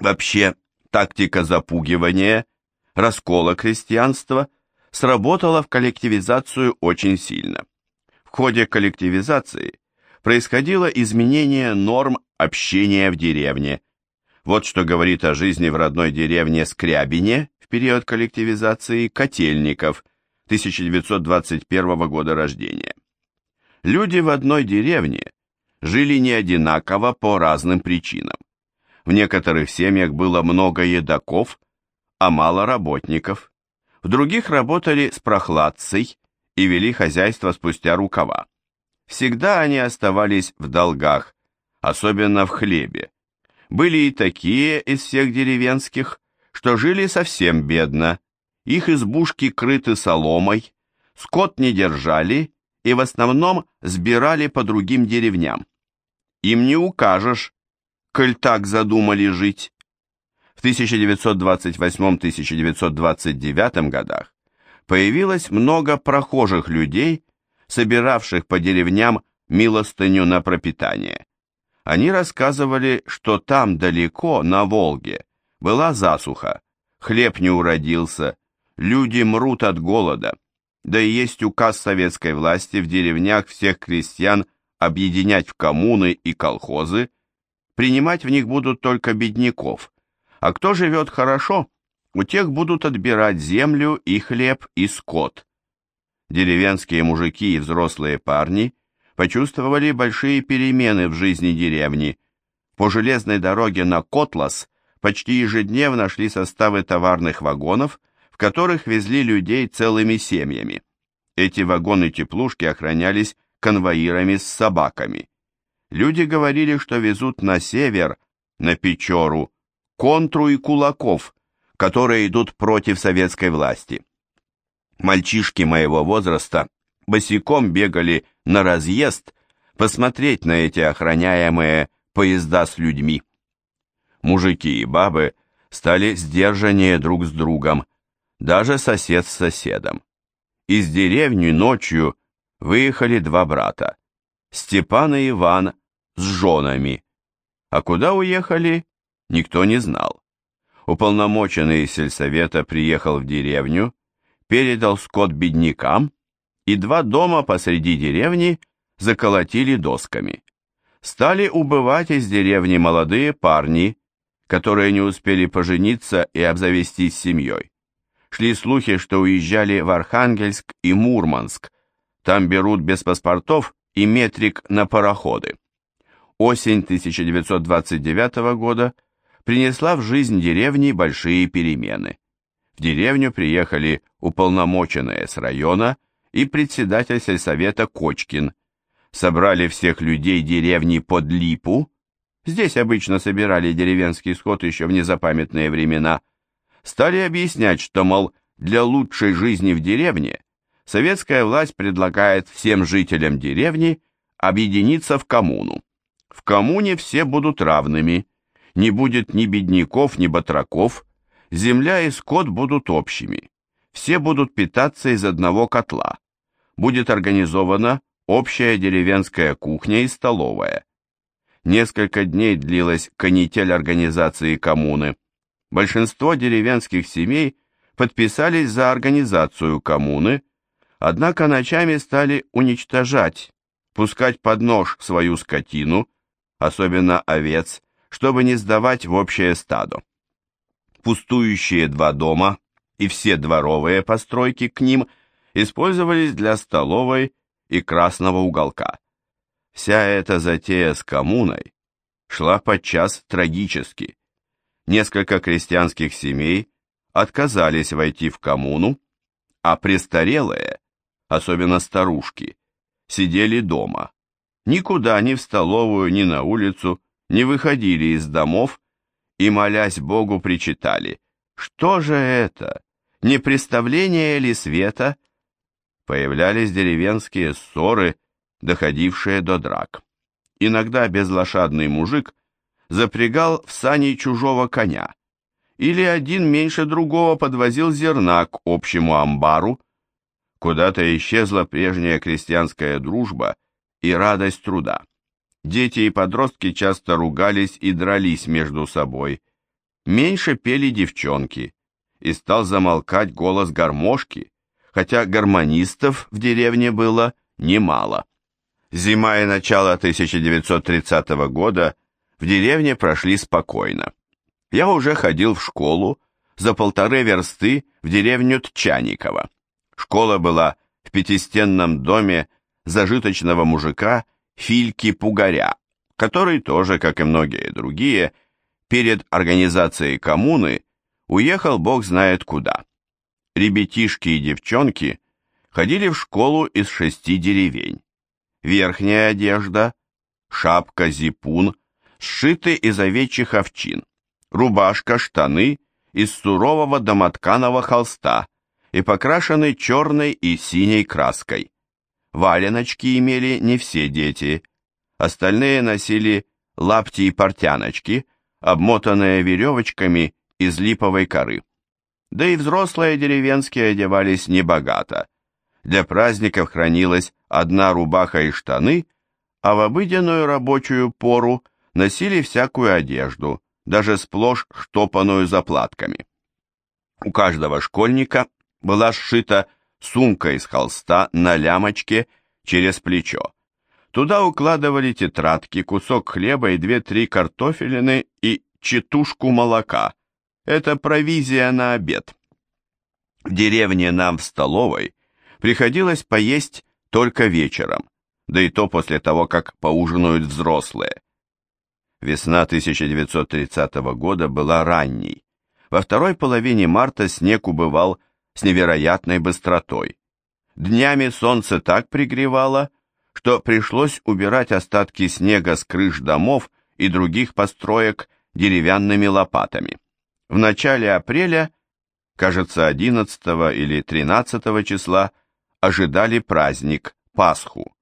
Вообще, тактика запугивания, раскола крестьянства сработала в коллективизацию очень сильно. В ходе коллективизации происходило изменение норм общения в деревне. Вот что говорит о жизни в родной деревне Скрябине в период коллективизации Котельников, 1921 года рождения. Люди в одной деревне жили не одинаково по разным причинам. В некоторых семьях было много едоков, а мало работников. В других работали с прохладцей и вели хозяйство спустя рукава. Всегда они оставались в долгах, особенно в хлебе. Были и такие из всех деревенских, что жили совсем бедно, их избушки крыты соломой, скот не держали и в основном сбирали по другим деревням. Им не укажешь, коль так задумали жить. В 1928-1929 годах появилось много прохожих людей, собиравших по деревням милостыню на пропитание. Они рассказывали, что там далеко, на Волге, была засуха, хлеб не уродился, люди мрут от голода, да и есть указ советской власти в деревнях всех крестьян объединять в коммуны и колхозы, принимать в них будут только бедняков, а кто живет хорошо, у тех будут отбирать землю и хлеб и скот. Деревенские мужики и взрослые парни почувствовали большие перемены в жизни деревни. По железной дороге на Котлас почти ежедневно шли составы товарных вагонов, в которых везли людей целыми семьями. Эти вагоны-теплушки охранялись конвоирами с собаками. Люди говорили, что везут на север, на Печору, контру и кулаков, которые идут против советской власти. Мальчишки моего возраста босиком бегали на разъезд посмотреть на эти охраняемые поезда с людьми. Мужики и бабы стали сдержаннее друг с другом, даже сосед с соседом. Из деревни ночью выехали два брата, Степан и Иван с женами. А куда уехали, никто не знал. Уполномоченный из сельсовета приехал в деревню, передал скот беднякам, и два дома посреди деревни заколотили досками. Стали убывать из деревни молодые парни, которые не успели пожениться и обзавестись семьей. Шли слухи, что уезжали в Архангельск и Мурманск, там берут без паспортов и метрик на пароходы. Осень 1929 года принесла в жизнь деревни большие перемены. В деревню приехали уполномоченные с района и председатель сельсовета Кочкин. Собрали всех людей деревни под Липу, здесь обычно собирали деревенский скот еще в незапамятные времена, стали объяснять, что, мол, для лучшей жизни в деревне советская власть предлагает всем жителям деревни объединиться в коммуну. В коммуне все будут равными, не будет ни бедняков, ни батраков, земля и скот будут общими. Все будут питаться из одного котла. Будет организована общая деревенская кухня и столовая. Несколько дней длилась канитель организации коммуны. Большинство деревенских семей подписались за организацию коммуны, Однако ночами стали уничтожать, пускать под нож свою скотину, особенно овец, чтобы не сдавать в общее стадо. Пустующие два дома и все дворовые постройки к ним использовались для столовой и красного уголка. Вся эта затея с коммуной шла подчас трагически. Несколько крестьянских семей отказались войти в коммуну, а престарелые особенно старушки, сидели дома. Никуда, ни в столовую, ни на улицу, не выходили из домов и, молясь Богу, причитали. Что же это? Не представление ли света? Появлялись деревенские ссоры, доходившие до драк. Иногда безлошадный мужик запрягал в сани чужого коня, или один меньше другого подвозил зерна к общему амбару, Куда-то исчезла прежняя крестьянская дружба и радость труда. Дети и подростки часто ругались и дрались между собой. меньше пели девчонки, и стал замолкать голос гармошки, хотя гармонистов в деревне было немало. Зима и начало 1930 года в деревне прошли спокойно. Я уже ходил в школу за полторы версты в деревню Тчаниково. Школа была в пятистенном доме зажиточного мужика Фильки Пугаря, который тоже, как и многие другие, перед организацией коммуны уехал бог знает куда. Ребятишки и девчонки ходили в школу из шести деревень. Верхняя одежда, шапка, зипун, сшиты из овечьих овчин, рубашка, штаны из сурового домотканого холста и покрашены черной и синей краской. Валеночки имели не все дети, остальные носили лапти и портяночки, обмотанные веревочками из липовой коры. Да и взрослые деревенские одевались небогато. Для праздников хранилась одна рубаха и штаны, а в обыденную рабочую пору носили всякую одежду, даже сплошь штопанную заплатками. У каждого школьника была сшита сумка из холста на лямочке через плечо. Туда укладывали тетрадки, кусок хлеба и две-три картофелины и четушку молока. Это провизия на обед. В деревне нам в столовой приходилось поесть только вечером, да и то после того, как поужинают взрослые. Весна 1930 года была ранней. Во второй половине марта снег убывал с невероятной быстротой. Днями солнце так пригревало, что пришлось убирать остатки снега с крыш домов и других построек деревянными лопатами. В начале апреля, кажется, 11 или 13 числа, ожидали праздник, Пасху.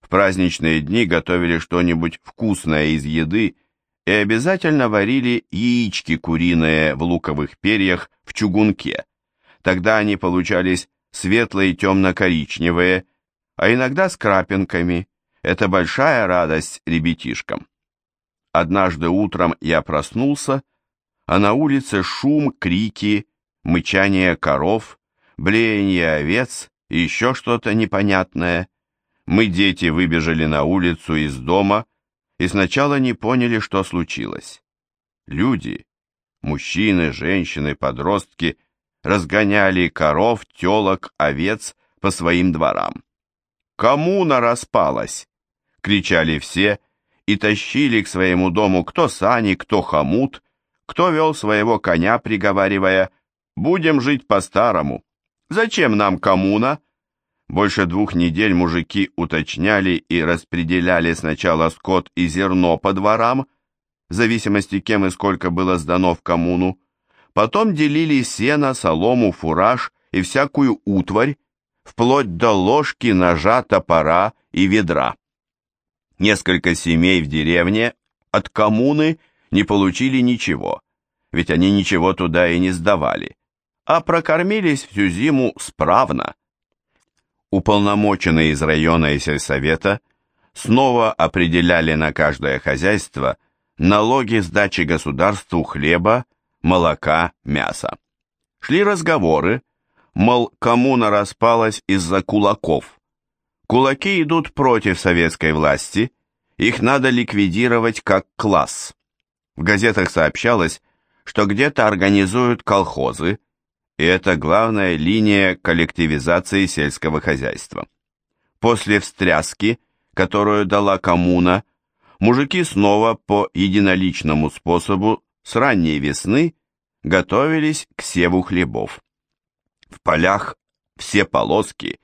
В праздничные дни готовили что-нибудь вкусное из еды и обязательно варили яички куриные в луковых перьях в чугунке. Тогда они получались светлые темно-коричневые, а иногда с крапинками. Это большая радость ребятишкам. Однажды утром я проснулся, а на улице шум, крики, мычание коров, блеяние овец и еще что-то непонятное. Мы, дети, выбежали на улицу из дома и сначала не поняли, что случилось. Люди, мужчины, женщины, подростки разгоняли коров, телок, овец по своим дворам. «Коммуна распалась!» — кричали все и тащили к своему дому кто сани, кто хомут, кто вел своего коня, приговаривая «Будем жить по-старому». Зачем нам коммуна? Больше двух недель мужики уточняли и распределяли сначала скот и зерно по дворам, в зависимости кем и сколько было сдано в коммуну, потом делили сено, солому, фураж и всякую утварь, вплоть до ложки, ножа, топора и ведра. Несколько семей в деревне от коммуны не получили ничего, ведь они ничего туда и не сдавали а прокормились всю зиму справно. Уполномоченные из района и сельсовета снова определяли на каждое хозяйство налоги сдачи государству хлеба, молока, мяса. Шли разговоры, мол, коммуна распалась из-за кулаков. Кулаки идут против советской власти, их надо ликвидировать как класс. В газетах сообщалось, что где-то организуют колхозы, и это главная линия коллективизации сельского хозяйства. После встряски, которую дала коммуна, мужики снова по единоличному способу с ранней весны готовились к севу хлебов. В полях все полоски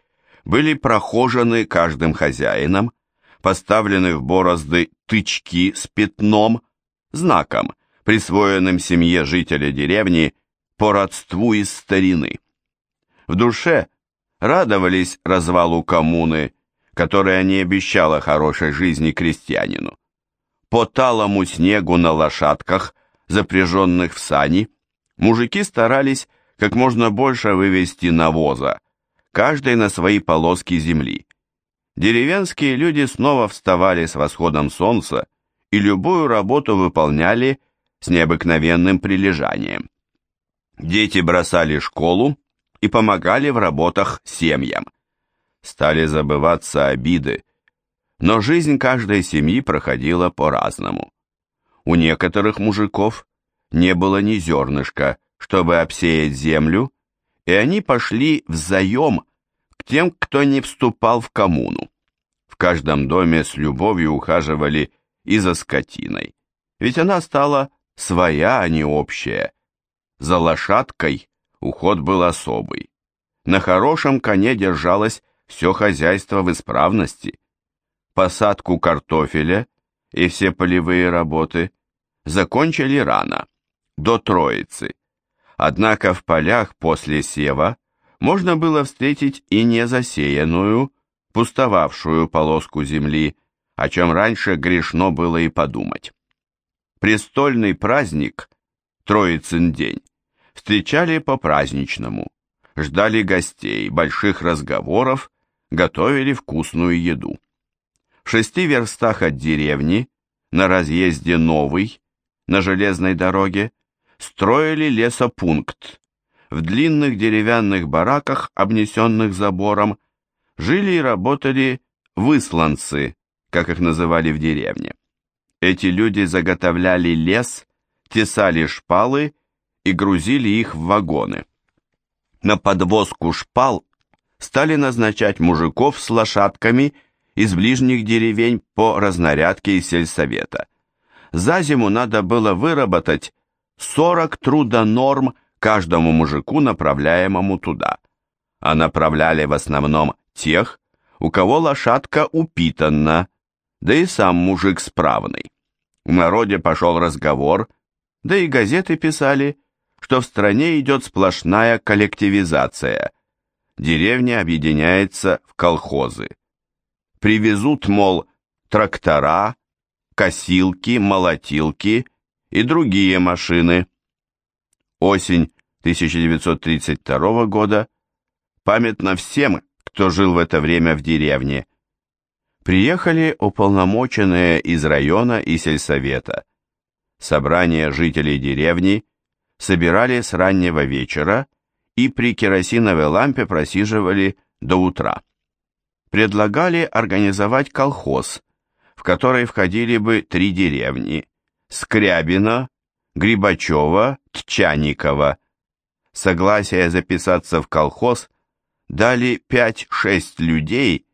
были прохожены каждым хозяином, поставлены в борозды тычки с пятном, знаком, присвоенным семье жителя деревни по родству из старины. В душе радовались развалу коммуны, которая не обещала хорошей жизни крестьянину. По талому снегу на лошадках, запряженных в сани, мужики старались как можно больше вывести навоза, каждый на свои полоски земли. Деревенские люди снова вставали с восходом солнца и любую работу выполняли с необыкновенным прилежанием. Дети бросали школу и помогали в работах семьям. Стали забываться обиды, но жизнь каждой семьи проходила по-разному. У некоторых мужиков не было ни зернышка, чтобы обсеять землю, и они пошли в заем к тем, кто не вступал в коммуну. В каждом доме с любовью ухаживали и за скотиной, ведь она стала своя, а не общая. За лошадкой уход был особый. На хорошем коне держалось все хозяйство в исправности. Посадку картофеля и все полевые работы закончили рано, до Троицы. Однако в полях после сева можно было встретить и незасеянную, пустовавшую полоску земли, о чем раньше грешно было и подумать. Престольный праздник, Троицын день, встречали по-праздничному, ждали гостей, больших разговоров, готовили вкусную еду. В шести верстах от деревни, на разъезде Новый, на железной дороге, строили лесопункт. В длинных деревянных бараках, обнесенных забором, жили и работали высланцы, как их называли в деревне. Эти люди заготовляли лес, тесали шпалы и грузили их в вагоны. На подвозку шпал стали назначать мужиков с лошадками из ближних деревень по разнарядке из сельсовета. За зиму надо было выработать 40 трудонорм каждому мужику, направляемому туда. А направляли в основном тех, у кого лошадка упитанна, да и сам мужик справный. В народе пошел разговор, да и газеты писали, что в стране идет сплошная коллективизация. Деревня объединяется в колхозы. Привезут, мол, трактора, косилки, молотилки и другие машины. Осень 1932 года памятна всем, кто жил в это время в деревне. Приехали уполномоченные из района и сельсовета. Собрание жителей деревни собирали с раннего вечера и при керосиновой лампе просиживали до утра. Предлагали организовать колхоз, в который входили бы три деревни – Скрябина, Грибачева, Тчаникова. Согласие записаться в колхоз дали 5-6 людей,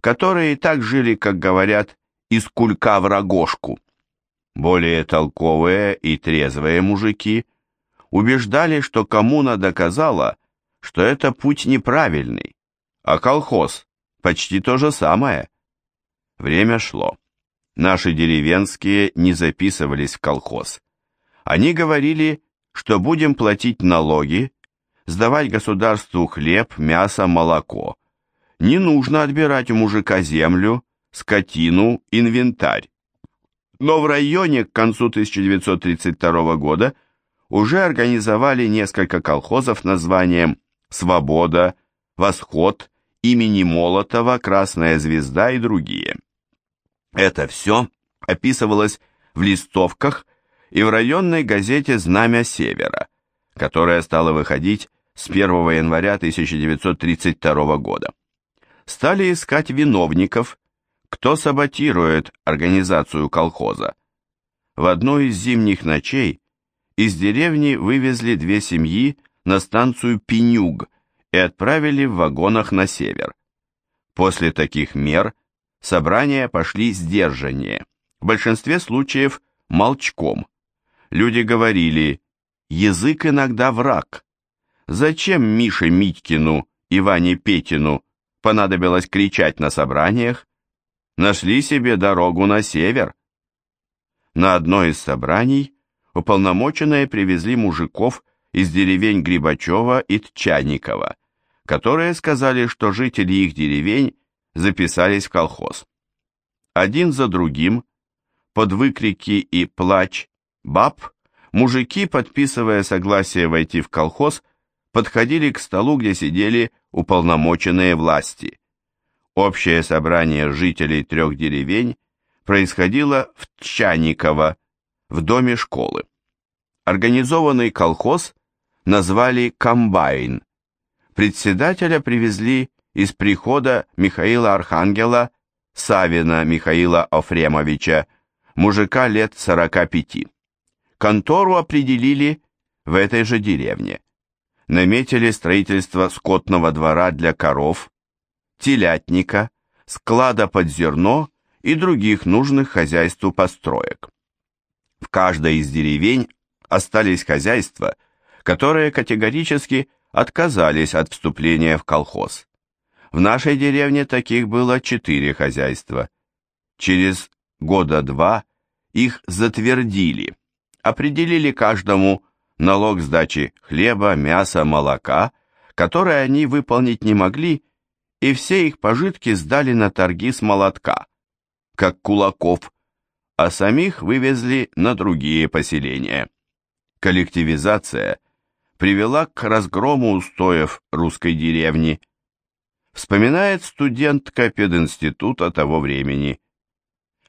которые так жили, как говорят, из кулька в рогожку. Более толковые и трезвые мужики – убеждали, что коммуна доказала, что это путь неправильный, а колхоз почти то же самое. Время шло. Наши деревенские не записывались в колхоз. Они говорили, что будем платить налоги, сдавать государству хлеб, мясо, молоко. Не нужно отбирать у мужика землю, скотину, инвентарь. Но в районе к концу 1932 года уже организовали несколько колхозов названием «Свобода», «Восход», имени Молотова, «Красная звезда» и другие. Это все описывалось в листовках и в районной газете «Знамя Севера», которая стала выходить с 1 января 1932 года. Стали искать виновников, кто саботирует организацию колхоза. В одну из зимних ночей из деревни вывезли две семьи на станцию Пенюг и отправили в вагонах на север. После таких мер собрания пошли сдержаннее, в большинстве случаев молчком. Люди говорили «язык иногда враг». Зачем Мише Митькину и Ване Петину понадобилось кричать на собраниях? Нашли себе дорогу на север. На одно из собраний уполномоченные привезли мужиков из деревень Грибачева и Тчаникова, которые сказали, что жители их деревень записались в колхоз. Один за другим, под выкрики и плач баб, мужики, подписывая согласие войти в колхоз, подходили к столу, где сидели уполномоченные власти. Общее собрание жителей трех деревень происходило в Тчаниково, в доме школы. организованный колхоз назвали «Комбайн». Председателя привезли из прихода Михаила Архангела Савина Михаила Офремовича, мужика лет 45. Контору определили в этой же деревне. Наметили строительство скотного двора для коров, телятника, склада под зерно и других нужных хозяйству построек. В каждой из деревень остались хозяйства, которые категорически отказались от вступления в колхоз. В нашей деревне таких было четыре хозяйства. Через года два их затвердили, определили каждому налог сдачи хлеба, мяса, молока, который они выполнить не могли, и все их пожитки сдали на торги с молотка, как кулаков, а самих вывезли на другие поселения. Коллективизация привела к разгрому устоев русской деревни. Вспоминает студентка пединститута того времени.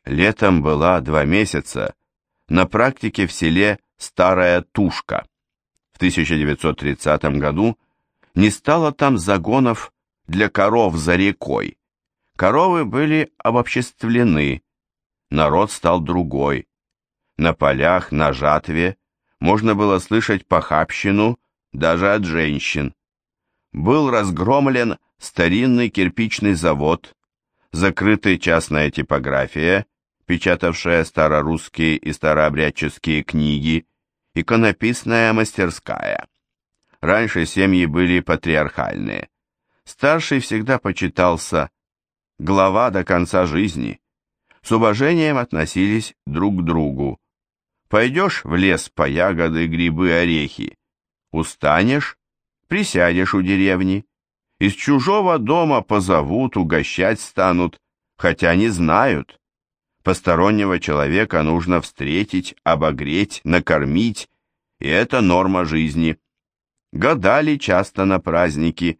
Летом была два месяца на практике в селе Старая Тушка. В 1930 году не стало там загонов для коров за рекой. Коровы были обобществлены, народ стал другой. На полях, на жатве можно было слышать похабщину даже от женщин. Был разгромлен старинный кирпичный завод, закрытая частная типография, печатавшая старорусские и старообрядческие книги, иконописная мастерская. Раньше семьи были патриархальные. Старший всегда почитался глава до конца жизни. С уважением относились друг к другу. Пойдешь в лес по ягоды, грибы, орехи. Устанешь, присядешь у деревни. Из чужого дома позовут, угощать станут, хотя не знают. Постороннего человека нужно встретить, обогреть, накормить, и это норма жизни. Гадали часто на праздники.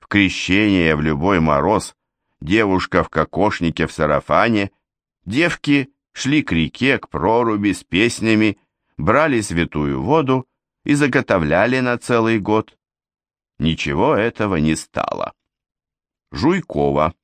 В крещение, в любой мороз, девушка в кокошнике в сарафане, девки шли к реке, к проруби с песнями, брали святую воду и заготовляли на целый год. Ничего этого не стало. Жуйкова